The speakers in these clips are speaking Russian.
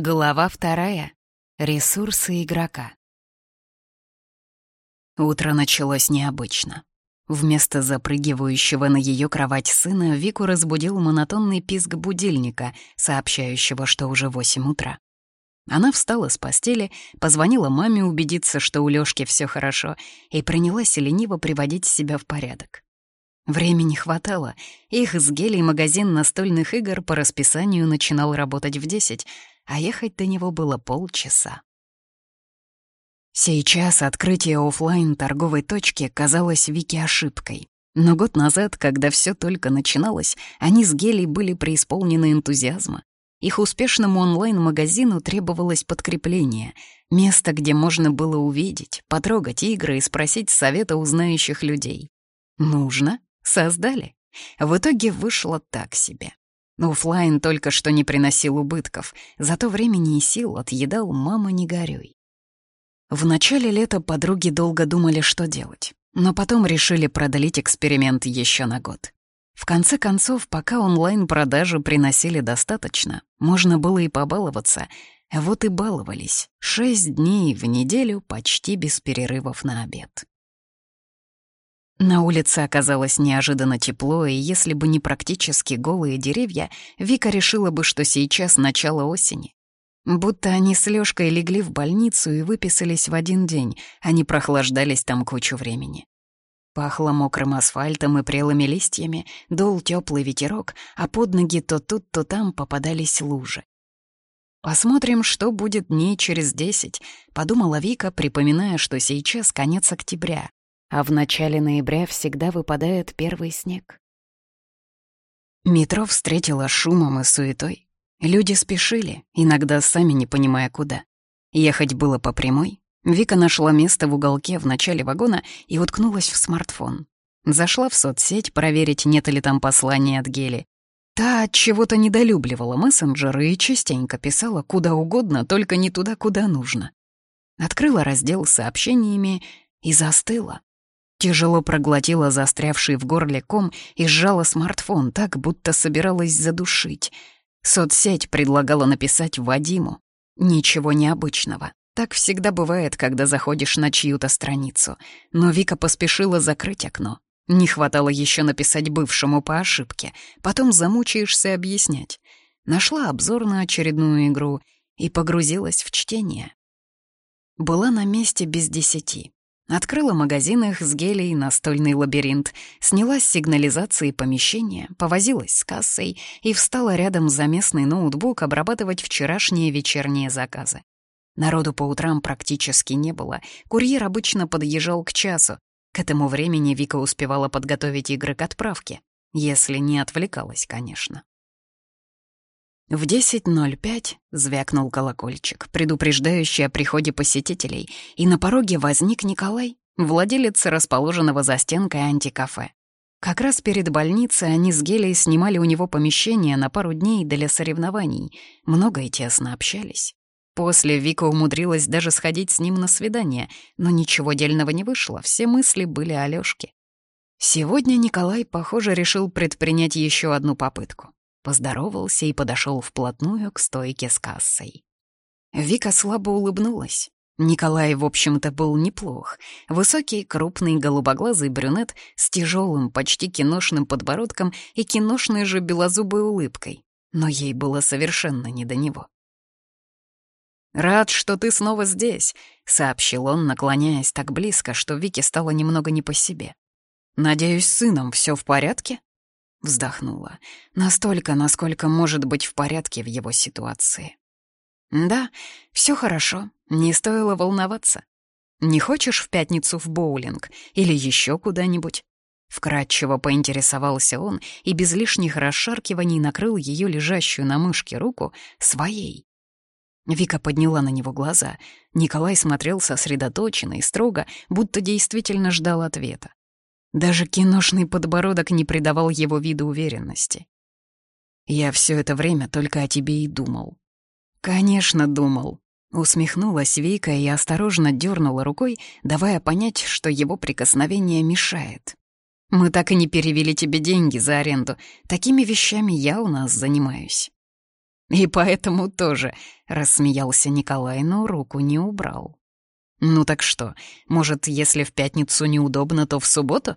Глава вторая. Ресурсы игрока. Утро началось необычно. Вместо запрыгивающего на ее кровать сына Вику разбудил монотонный писк будильника, сообщающего, что уже восемь утра. Она встала с постели, позвонила маме убедиться, что у Лёшки все хорошо, и принялась лениво приводить себя в порядок. Времени хватало. Их с Гелей магазин настольных игр по расписанию начинал работать в десять а ехать до него было полчаса. Сейчас открытие офлайн торговой точки казалось Вике ошибкой. Но год назад, когда все только начиналось, они с Гелей были преисполнены энтузиазма. Их успешному онлайн-магазину требовалось подкрепление, место, где можно было увидеть, потрогать игры и спросить совета у знающих людей. Нужно? Создали. В итоге вышло так себе. Оффлайн только что не приносил убытков, зато времени и сил отъедал «мама, не горюй». В начале лета подруги долго думали, что делать, но потом решили продлить эксперимент еще на год. В конце концов, пока онлайн-продажи приносили достаточно, можно было и побаловаться. Вот и баловались. Шесть дней в неделю почти без перерывов на обед. На улице оказалось неожиданно тепло, и если бы не практически голые деревья, Вика решила бы, что сейчас начало осени. Будто они с Лёшкой легли в больницу и выписались в один день, они прохлаждались там кучу времени. Пахло мокрым асфальтом и прелыми листьями, дул теплый ветерок, а под ноги то тут, то там попадались лужи. «Посмотрим, что будет дней через десять», — подумала Вика, припоминая, что сейчас конец октября, а в начале ноября всегда выпадает первый снег. Метро встретило шумом и суетой. Люди спешили, иногда сами не понимая куда. Ехать было по прямой. Вика нашла место в уголке в начале вагона и уткнулась в смартфон. Зашла в соцсеть проверить, нет ли там послания от Гели. Та от чего-то недолюбливала мессенджеры и частенько писала куда угодно, только не туда, куда нужно. Открыла раздел с сообщениями и застыла. Тяжело проглотила застрявший в горле ком и сжала смартфон так, будто собиралась задушить. Соцсеть предлагала написать Вадиму. Ничего необычного. Так всегда бывает, когда заходишь на чью-то страницу. Но Вика поспешила закрыть окно. Не хватало еще написать бывшему по ошибке. Потом замучаешься объяснять. Нашла обзор на очередную игру и погрузилась в чтение. Была на месте без десяти. Открыла магазин их с гелей «Настольный лабиринт», сняла с сигнализации помещения, повозилась с кассой и встала рядом за местный ноутбук обрабатывать вчерашние вечерние заказы. Народу по утрам практически не было, курьер обычно подъезжал к часу. К этому времени Вика успевала подготовить игры к отправке, если не отвлекалась, конечно. В 10.05 звякнул колокольчик, предупреждающий о приходе посетителей, и на пороге возник Николай, владелец расположенного за стенкой антикафе. Как раз перед больницей они с Гелей снимали у него помещение на пару дней для соревнований, много и тесно общались. После Вика умудрилась даже сходить с ним на свидание, но ничего дельного не вышло, все мысли были о Лёшке. Сегодня Николай, похоже, решил предпринять еще одну попытку поздоровался и подошел вплотную к стойке с кассой. Вика слабо улыбнулась. Николай, в общем-то, был неплох. Высокий, крупный, голубоглазый брюнет с тяжелым, почти киношным подбородком и киношной же белозубой улыбкой. Но ей было совершенно не до него. «Рад, что ты снова здесь», — сообщил он, наклоняясь так близко, что Вике стало немного не по себе. «Надеюсь, с сыном все в порядке?» Вздохнула. Настолько, насколько может быть в порядке в его ситуации. Да, все хорошо, не стоило волноваться. Не хочешь в пятницу в боулинг или еще куда-нибудь? Вкратчиво поинтересовался он и без лишних расшаркиваний накрыл ее лежащую на мышке руку своей. Вика подняла на него глаза. Николай смотрел сосредоточенно и строго, будто действительно ждал ответа. Даже киношный подбородок не придавал его виду уверенности. «Я все это время только о тебе и думал». «Конечно, думал», — усмехнулась Вика и осторожно дернула рукой, давая понять, что его прикосновение мешает. «Мы так и не перевели тебе деньги за аренду. Такими вещами я у нас занимаюсь». «И поэтому тоже», — рассмеялся Николай, но руку не убрал. «Ну так что, может, если в пятницу неудобно, то в субботу?»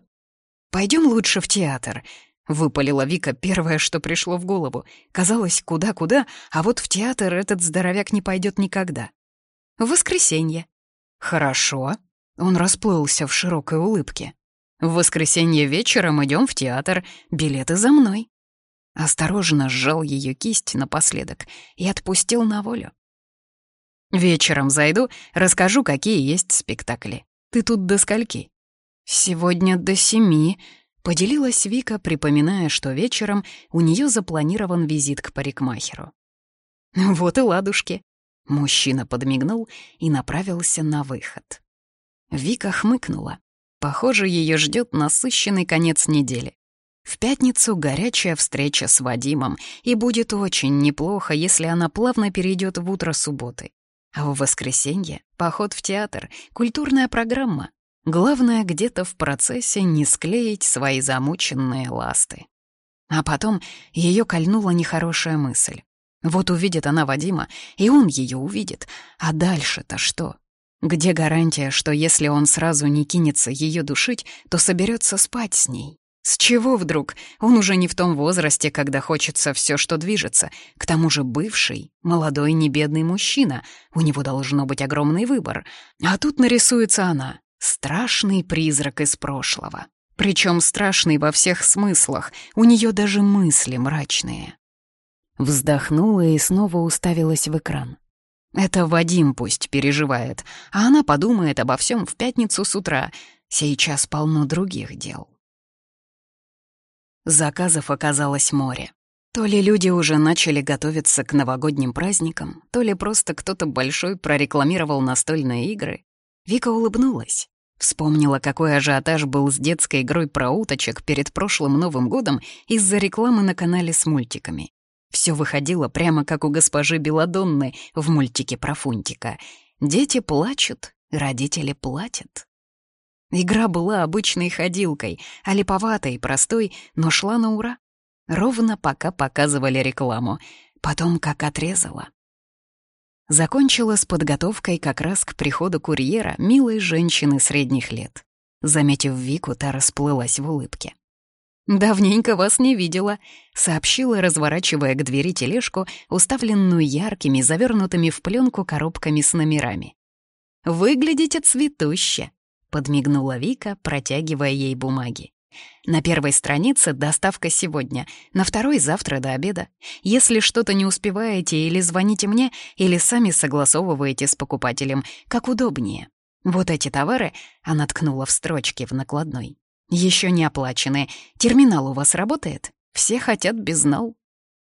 «Пойдем лучше в театр», — выпалила Вика первое, что пришло в голову. Казалось, куда-куда, а вот в театр этот здоровяк не пойдет никогда. «В воскресенье». «Хорошо». Он расплылся в широкой улыбке. «В воскресенье вечером идем в театр. Билеты за мной». Осторожно сжал ее кисть напоследок и отпустил на волю. «Вечером зайду, расскажу, какие есть спектакли. Ты тут до скольки?» «Сегодня до семи», — поделилась Вика, припоминая, что вечером у нее запланирован визит к парикмахеру. «Вот и ладушки», — мужчина подмигнул и направился на выход. Вика хмыкнула. Похоже, ее ждет насыщенный конец недели. В пятницу горячая встреча с Вадимом, и будет очень неплохо, если она плавно перейдет в утро субботы. А в воскресенье — поход в театр, культурная программа. Главное, где-то в процессе не склеить свои замученные ласты. А потом ее кольнула нехорошая мысль. Вот увидит она Вадима, и он ее увидит. А дальше-то что? Где гарантия, что если он сразу не кинется ее душить, то соберется спать с ней? С чего вдруг? Он уже не в том возрасте, когда хочется все, что движется. К тому же бывший, молодой, небедный мужчина. У него должно быть огромный выбор. А тут нарисуется она. Страшный призрак из прошлого. Причем страшный во всех смыслах. У нее даже мысли мрачные. Вздохнула и снова уставилась в экран. Это Вадим пусть переживает, а она подумает обо всем в пятницу с утра. Сейчас полно других дел. Заказов оказалось море. То ли люди уже начали готовиться к новогодним праздникам, то ли просто кто-то большой прорекламировал настольные игры. Вика улыбнулась. Вспомнила, какой ажиотаж был с детской игрой про уточек перед прошлым Новым годом из-за рекламы на канале с мультиками. Все выходило прямо как у госпожи Беладонны в мультике про Фунтика. Дети плачут, родители платят. Игра была обычной ходилкой, а липоватой, простой, но шла на ура. Ровно пока показывали рекламу. Потом как отрезала. Закончила с подготовкой как раз к приходу курьера милой женщины средних лет. Заметив Вику, та расплылась в улыбке. «Давненько вас не видела», — сообщила, разворачивая к двери тележку, уставленную яркими, завернутыми в пленку коробками с номерами. «Выглядите цветуще», подмигнула Вика, протягивая ей бумаги. На первой странице доставка сегодня, на второй — завтра до обеда. Если что-то не успеваете, или звоните мне, или сами согласовываете с покупателем, как удобнее. Вот эти товары, она ткнула в строчки в накладной, еще не оплачены. Терминал у вас работает? Все хотят безнал.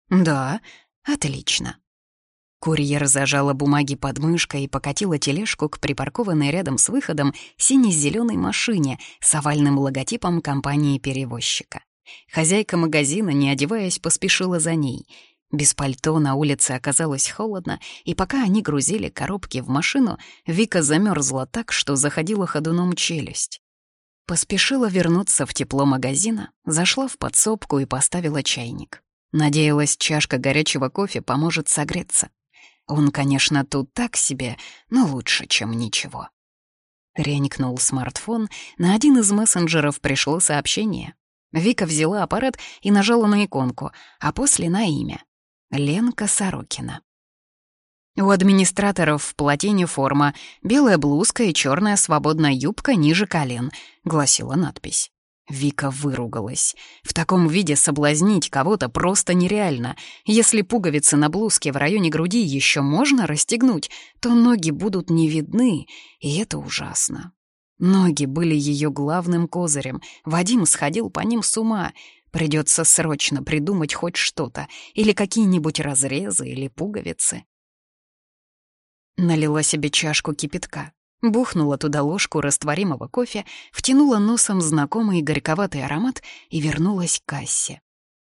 Да, отлично. Курьер зажала бумаги под мышкой и покатила тележку к припаркованной рядом с выходом сине-зеленой машине с овальным логотипом компании-перевозчика. Хозяйка магазина, не одеваясь, поспешила за ней. Без пальто на улице оказалось холодно, и пока они грузили коробки в машину, Вика замерзла так, что заходила ходуном челюсть. Поспешила вернуться в тепло магазина, зашла в подсобку и поставила чайник. Надеялась, чашка горячего кофе поможет согреться. Он, конечно, тут так себе, но лучше, чем ничего. Тренькнул смартфон, на один из мессенджеров пришло сообщение. Вика взяла аппарат и нажала на иконку, а после на имя. Ленка Сорокина. У администраторов в плотине форма, белая блузка и черная свободная юбка ниже колен, гласила надпись. Вика выругалась. В таком виде соблазнить кого-то просто нереально. Если пуговицы на блузке в районе груди еще можно расстегнуть, то ноги будут не видны, и это ужасно. Ноги были ее главным козырем. Вадим сходил по ним с ума. Придется срочно придумать хоть что-то, или какие-нибудь разрезы, или пуговицы. Налила себе чашку кипятка. Бухнула туда ложку растворимого кофе, втянула носом знакомый горьковатый аромат и вернулась к кассе.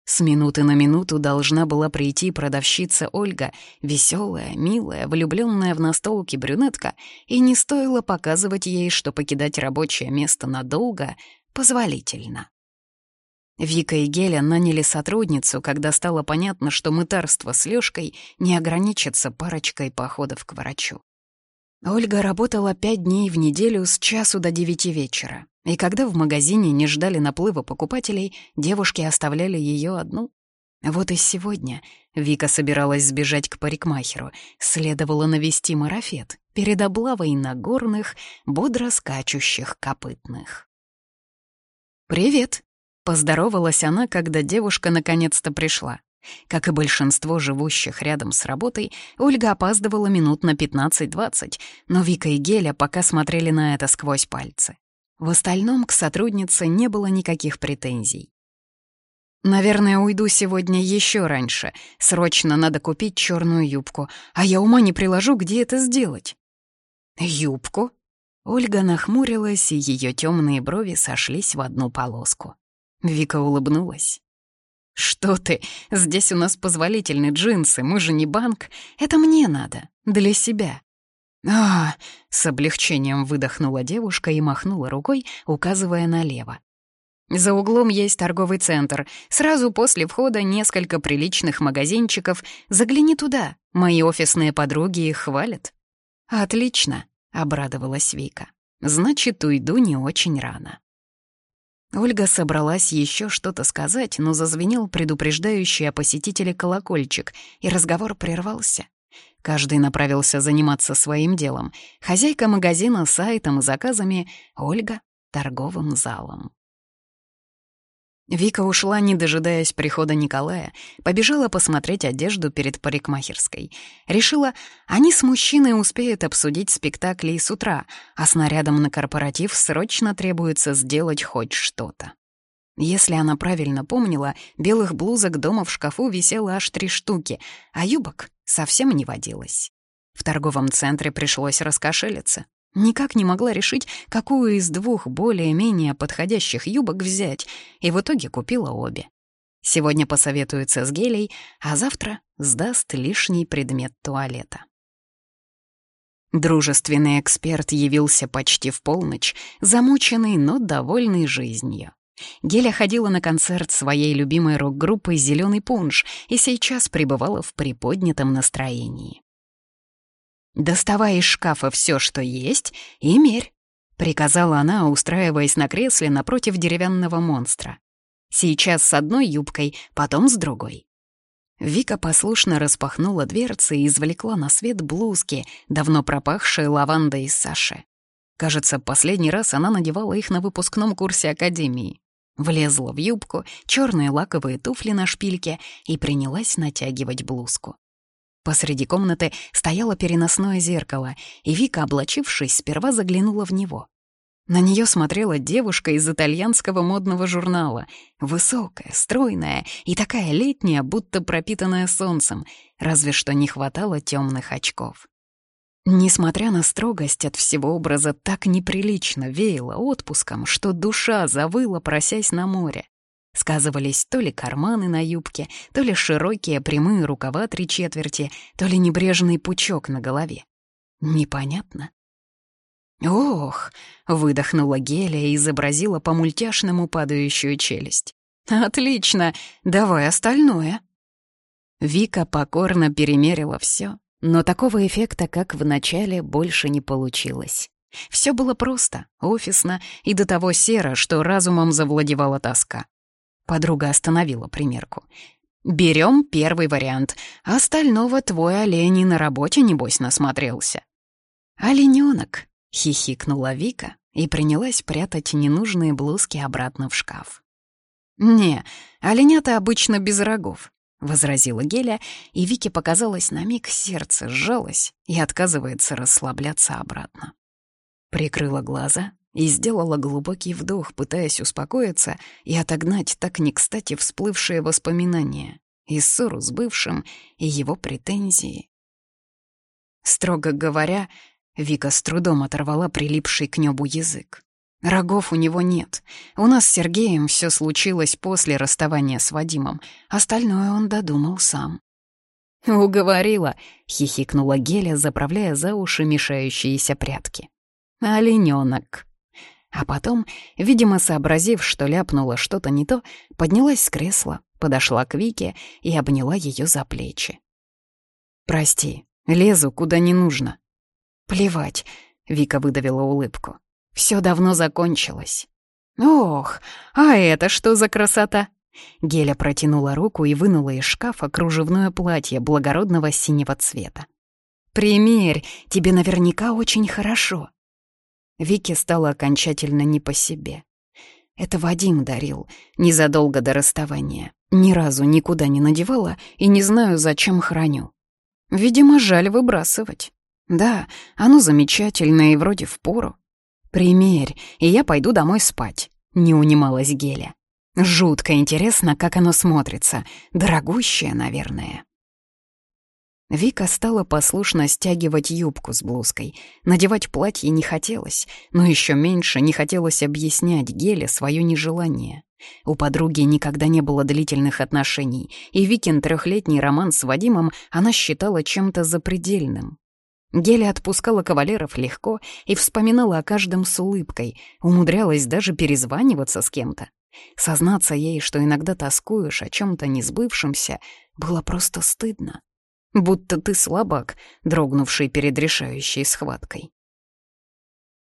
С минуты на минуту должна была прийти продавщица Ольга, веселая, милая, влюбленная в настолки брюнетка, и не стоило показывать ей, что покидать рабочее место надолго позволительно. Вика и Геля наняли сотрудницу, когда стало понятно, что мытарство с Лёшкой не ограничится парочкой походов к врачу. Ольга работала пять дней в неделю с часу до девяти вечера, и когда в магазине не ждали наплыва покупателей, девушки оставляли ее одну. Вот и сегодня Вика собиралась сбежать к парикмахеру, следовало навести марафет перед облавой на горных, бодро скачущих копытных. «Привет!» — поздоровалась она, когда девушка наконец-то пришла. Как и большинство живущих рядом с работой, Ольга опаздывала минут на 15-20, но Вика и Геля пока смотрели на это сквозь пальцы. В остальном к сотруднице не было никаких претензий. «Наверное, уйду сегодня еще раньше. Срочно надо купить черную юбку, а я ума не приложу, где это сделать». «Юбку?» Ольга нахмурилась, и ее темные брови сошлись в одну полоску. Вика улыбнулась. «Что ты? Здесь у нас позволительны джинсы, мы же не банк. Это мне надо, для себя». «А!» — с облегчением выдохнула девушка и махнула рукой, указывая налево. «За углом есть торговый центр. Сразу после входа несколько приличных магазинчиков. Загляни туда. Мои офисные подруги их хвалят». «Отлично», — обрадовалась Вика. «Значит, уйду не очень рано». Ольга собралась еще что-то сказать, но зазвенел предупреждающий о посетителе колокольчик, и разговор прервался. Каждый направился заниматься своим делом. Хозяйка магазина сайтом и заказами, Ольга — торговым залом. Вика ушла, не дожидаясь прихода Николая, побежала посмотреть одежду перед парикмахерской. Решила, они с мужчиной успеют обсудить спектакли с утра, а снарядом на корпоратив срочно требуется сделать хоть что-то. Если она правильно помнила, белых блузок дома в шкафу висело аж три штуки, а юбок совсем не водилось. В торговом центре пришлось раскошелиться. Никак не могла решить, какую из двух более-менее подходящих юбок взять, и в итоге купила обе. Сегодня посоветуется с гелей, а завтра сдаст лишний предмет туалета. Дружественный эксперт явился почти в полночь, замученный, но довольный жизнью. Геля ходила на концерт своей любимой рок-группы «Зелёный пунш» и сейчас пребывала в приподнятом настроении. «Доставай из шкафа все, что есть, и мерь», — приказала она, устраиваясь на кресле напротив деревянного монстра. «Сейчас с одной юбкой, потом с другой». Вика послушно распахнула дверцы и извлекла на свет блузки, давно пропахшие лавандой из Саши. Кажется, последний раз она надевала их на выпускном курсе академии. Влезла в юбку, черные лаковые туфли на шпильке и принялась натягивать блузку. Посреди комнаты стояло переносное зеркало, и Вика, облачившись, сперва заглянула в него. На нее смотрела девушка из итальянского модного журнала. Высокая, стройная и такая летняя, будто пропитанная солнцем, разве что не хватало темных очков. Несмотря на строгость от всего образа, так неприлично веяло отпуском, что душа завыла, просясь на море. Сказывались то ли карманы на юбке, то ли широкие прямые рукава три четверти, то ли небрежный пучок на голове. Непонятно. «Ох!» — выдохнула Гелия и изобразила по-мультяшному падающую челюсть. «Отлично! Давай остальное!» Вика покорно перемерила все, но такого эффекта, как в начале, больше не получилось. Все было просто, офисно и до того серо, что разумом завладевала тоска. Подруга остановила примерку. «Берем первый вариант. Остального твой олень на работе, небось, насмотрелся». «Оленёнок», — хихикнула Вика и принялась прятать ненужные блузки обратно в шкаф. «Не, оленята обычно без рогов», — возразила Геля, и Вике показалось на миг сердце сжалось и отказывается расслабляться обратно. Прикрыла глаза и сделала глубокий вдох, пытаясь успокоиться и отогнать так не кстати всплывшие воспоминания и ссору с бывшим, и его претензии. Строго говоря, Вика с трудом оторвала прилипший к небу язык. Рогов у него нет. У нас с Сергеем все случилось после расставания с Вадимом. Остальное он додумал сам. «Уговорила», — хихикнула Геля, заправляя за уши мешающиеся прятки. «Оленёнок». А потом, видимо, сообразив, что ляпнула что-то не то, поднялась с кресла, подошла к Вике и обняла ее за плечи. «Прости, лезу куда не нужно». «Плевать», — Вика выдавила улыбку. Все давно закончилось». «Ох, а это что за красота?» Геля протянула руку и вынула из шкафа кружевное платье благородного синего цвета. «Примерь, тебе наверняка очень хорошо». Вике стало окончательно не по себе. Это Вадим дарил, незадолго до расставания. Ни разу никуда не надевала и не знаю, зачем храню. Видимо, жаль выбрасывать. Да, оно замечательное и вроде впору. Примерь, и я пойду домой спать. Не унималась Геля. Жутко интересно, как оно смотрится. Дорогущее, наверное. Вика стала послушно стягивать юбку с блузкой. Надевать платье не хотелось, но еще меньше не хотелось объяснять Геле свое нежелание. У подруги никогда не было длительных отношений, и Викин трехлетний роман с Вадимом она считала чем-то запредельным. Геля отпускала кавалеров легко и вспоминала о каждом с улыбкой, умудрялась даже перезваниваться с кем-то. Сознаться ей, что иногда тоскуешь о чем-то несбывшемся, было просто стыдно. Будто ты слабак, дрогнувший перед решающей схваткой.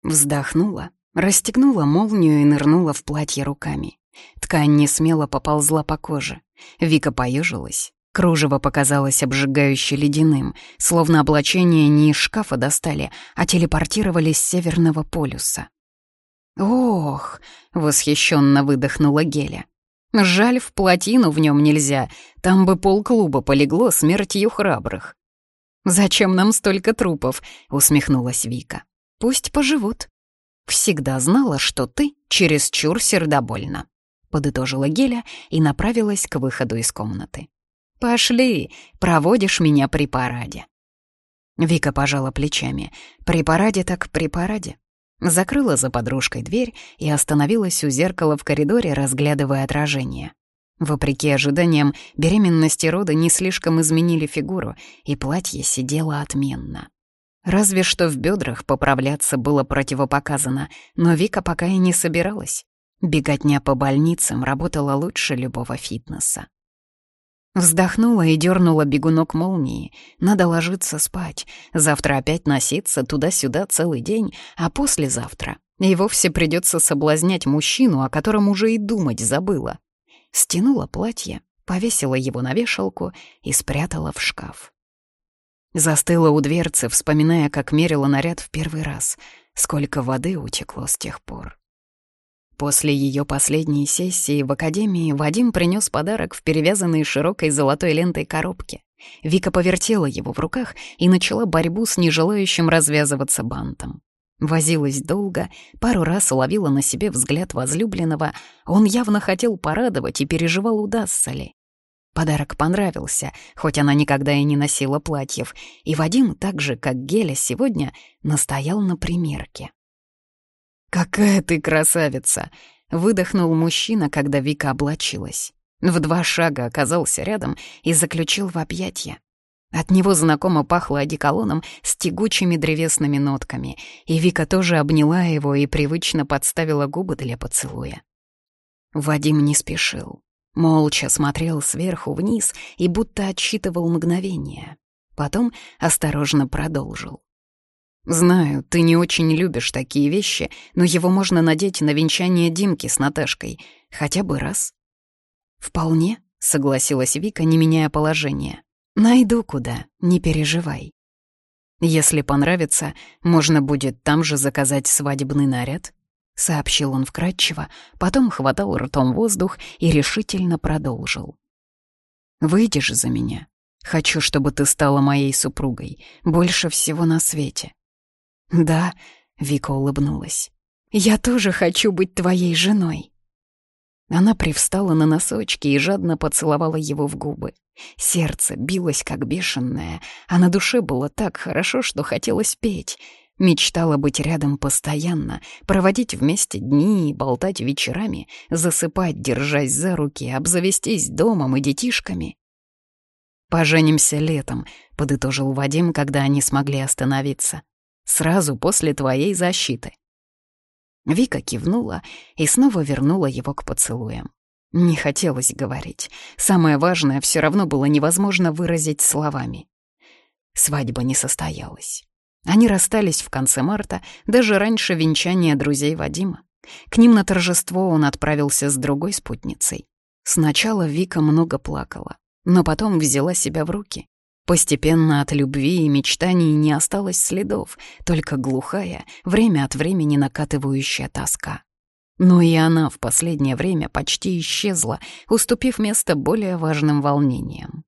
Вздохнула, расстегнула молнию и нырнула в платье руками. Ткань не смело поползла по коже. Вика поежилась. Кружево показалось обжигающе ледяным, словно облачение не из шкафа достали, а телепортировались с Северного полюса. «Ох!» — восхищенно выдохнула Геля. «Жаль, в плотину в нем нельзя, там бы полклуба полегло смертью храбрых». «Зачем нам столько трупов?» — усмехнулась Вика. «Пусть поживут». «Всегда знала, что ты чересчур сердобольна», — подытожила Геля и направилась к выходу из комнаты. «Пошли, проводишь меня при параде». Вика пожала плечами. «При параде так при параде. Закрыла за подружкой дверь и остановилась у зеркала в коридоре, разглядывая отражение. Вопреки ожиданиям, беременности рода не слишком изменили фигуру, и платье сидело отменно. Разве что в бедрах поправляться было противопоказано, но Вика пока и не собиралась. Беготня по больницам работала лучше любого фитнеса. Вздохнула и дернула бегунок молнии. Надо ложиться спать. Завтра опять носиться туда-сюда целый день, а послезавтра и вовсе придется соблазнять мужчину, о котором уже и думать забыла. Стянула платье, повесила его на вешалку и спрятала в шкаф. Застыла у дверцы, вспоминая, как мерила наряд в первый раз. Сколько воды утекло с тех пор. После ее последней сессии в академии Вадим принес подарок в перевязанной широкой золотой лентой коробке. Вика повертела его в руках и начала борьбу с нежелающим развязываться бантом. Возилась долго, пару раз ловила на себе взгляд возлюбленного. Он явно хотел порадовать и переживал, удастся ли. Подарок понравился, хоть она никогда и не носила платьев, и Вадим, так же, как Геля сегодня, настоял на примерке. «Какая ты красавица!» — выдохнул мужчина, когда Вика облачилась. В два шага оказался рядом и заключил в объятья. От него знакомо пахло одеколоном с тягучими древесными нотками, и Вика тоже обняла его и привычно подставила губы для поцелуя. Вадим не спешил. Молча смотрел сверху вниз и будто отсчитывал мгновение. Потом осторожно продолжил. «Знаю, ты не очень любишь такие вещи, но его можно надеть на венчание Димки с Наташкой. Хотя бы раз». «Вполне», — согласилась Вика, не меняя положение. «Найду куда, не переживай». «Если понравится, можно будет там же заказать свадебный наряд», — сообщил он вкратчиво, потом хватал ртом воздух и решительно продолжил. «Выйдешь за меня. Хочу, чтобы ты стала моей супругой, больше всего на свете. «Да», — Вика улыбнулась, — «я тоже хочу быть твоей женой». Она привстала на носочки и жадно поцеловала его в губы. Сердце билось как бешеное, а на душе было так хорошо, что хотелось петь. Мечтала быть рядом постоянно, проводить вместе дни и болтать вечерами, засыпать, держась за руки, обзавестись домом и детишками. «Поженимся летом», — подытожил Вадим, когда они смогли остановиться. Сразу после твоей защиты. Вика кивнула и снова вернула его к поцелуям. Не хотелось говорить. Самое важное все равно было невозможно выразить словами. Свадьба не состоялась. Они расстались в конце марта, даже раньше венчания друзей Вадима. К ним на торжество он отправился с другой спутницей. Сначала Вика много плакала, но потом взяла себя в руки. Постепенно от любви и мечтаний не осталось следов, только глухая, время от времени накатывающая тоска. Но и она в последнее время почти исчезла, уступив место более важным волнениям.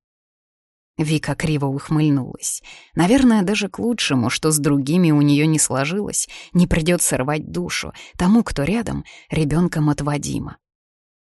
Вика криво ухмыльнулась. Наверное, даже к лучшему, что с другими у нее не сложилось, не придется рвать душу тому, кто рядом, ребенком от Вадима.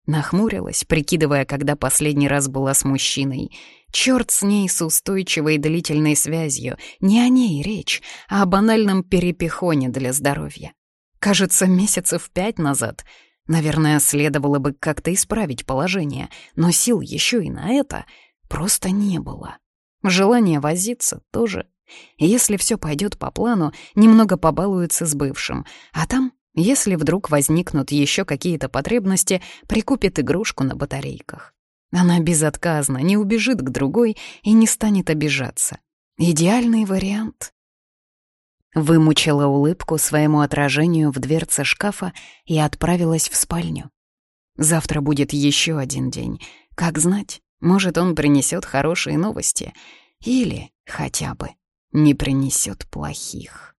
Нахмурилась, прикидывая, когда последний раз была с мужчиной. Черт с ней, с устойчивой длительной связью. Не о ней речь, а о банальном перепихоне для здоровья. Кажется, месяцев пять назад. Наверное, следовало бы как-то исправить положение, но сил еще и на это просто не было. Желание возиться тоже. Если все пойдет по плану, немного побалуется с бывшим, а там, если вдруг возникнут еще какие-то потребности, прикупит игрушку на батарейках. Она безотказно не убежит к другой и не станет обижаться. Идеальный вариант. Вымучила улыбку своему отражению в дверце шкафа и отправилась в спальню. Завтра будет еще один день. Как знать, может, он принесет хорошие новости. Или хотя бы не принесет плохих.